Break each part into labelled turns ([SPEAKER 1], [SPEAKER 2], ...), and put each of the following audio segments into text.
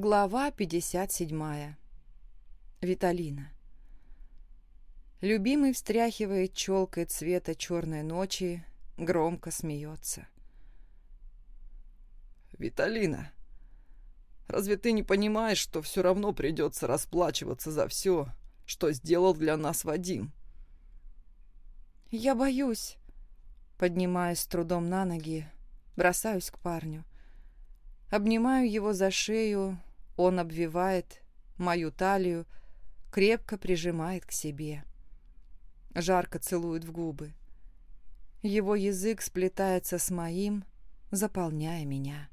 [SPEAKER 1] Глава 57. Виталина. Любимый встряхивает челкой цвета черной ночи, громко смеется.
[SPEAKER 2] «Виталина, разве ты не понимаешь, что все равно придется расплачиваться за все, что сделал для нас Вадим?»
[SPEAKER 1] «Я боюсь», поднимаясь с трудом на ноги, бросаюсь к парню. Обнимаю его за шею, он обвивает мою талию, крепко прижимает к себе. Жарко целует в губы. Его язык сплетается с моим, заполняя меня.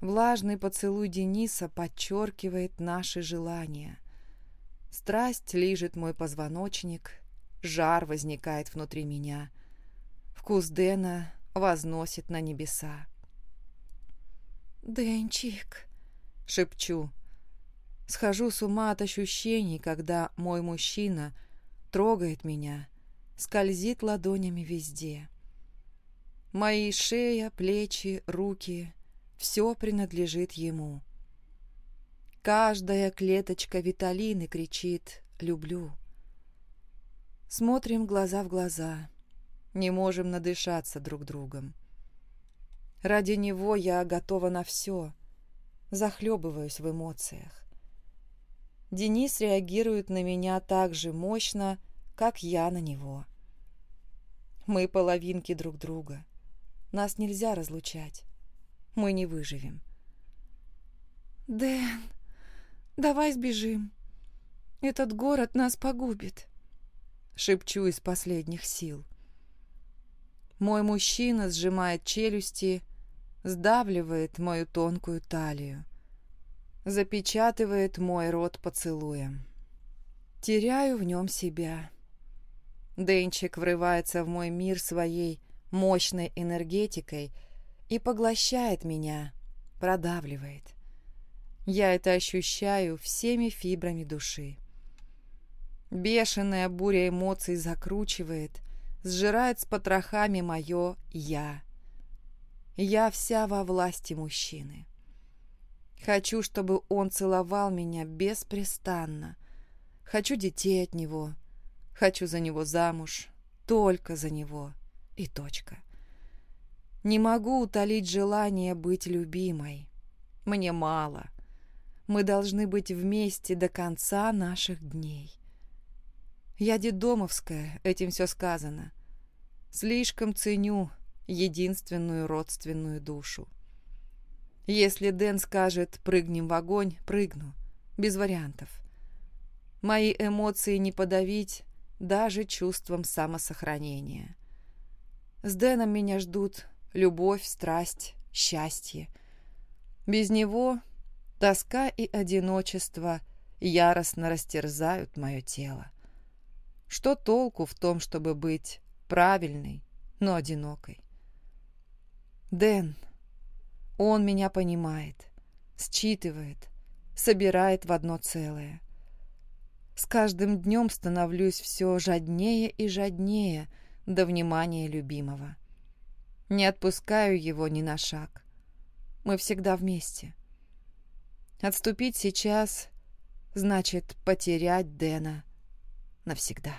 [SPEAKER 1] Влажный поцелуй Дениса подчеркивает наши желания. Страсть лижет мой позвоночник, жар возникает внутри меня. Вкус Дэна возносит на небеса. «Денчик», шепчу. Схожу с ума от ощущений, когда мой мужчина трогает меня, скользит ладонями везде. Мои шея, плечи, руки — все принадлежит ему. Каждая клеточка Виталины кричит «люблю». Смотрим глаза в глаза, не можем надышаться друг другом. Ради него я готова на все — захлебываюсь в эмоциях. Денис реагирует на меня так же мощно, как я на него. Мы половинки друг друга. Нас нельзя разлучать. Мы не выживем. «Дэн, давай сбежим. Этот город нас погубит», — шепчу из последних сил. Мой мужчина сжимает челюсти, сдавливает мою тонкую талию, запечатывает мой рот поцелуем. Теряю в нем себя. Денчик врывается в мой мир своей мощной энергетикой и поглощает меня, продавливает. Я это ощущаю всеми фибрами души. Бешеная буря эмоций закручивает, сжирает с потрохами мое «я». Я вся во власти мужчины. Хочу, чтобы он целовал меня беспрестанно. Хочу детей от него. Хочу за него замуж. Только за него. И точка. Не могу утолить желание быть любимой. Мне мало. Мы должны быть вместе до конца наших дней. Я дедомовская, этим все сказано. Слишком ценю единственную родственную душу. Если Дэн скажет «прыгнем в огонь», прыгну. Без вариантов. Мои эмоции не подавить даже чувством самосохранения. С Дэном меня ждут любовь, страсть, счастье. Без него тоска и одиночество яростно растерзают мое тело. Что толку в том, чтобы быть правильной, но одинокой? Дэн. Он меня понимает, считывает, собирает в одно целое. С каждым днем становлюсь все жаднее и жаднее до внимания любимого. Не отпускаю его ни на шаг. Мы всегда вместе. Отступить сейчас значит потерять Дэна навсегда.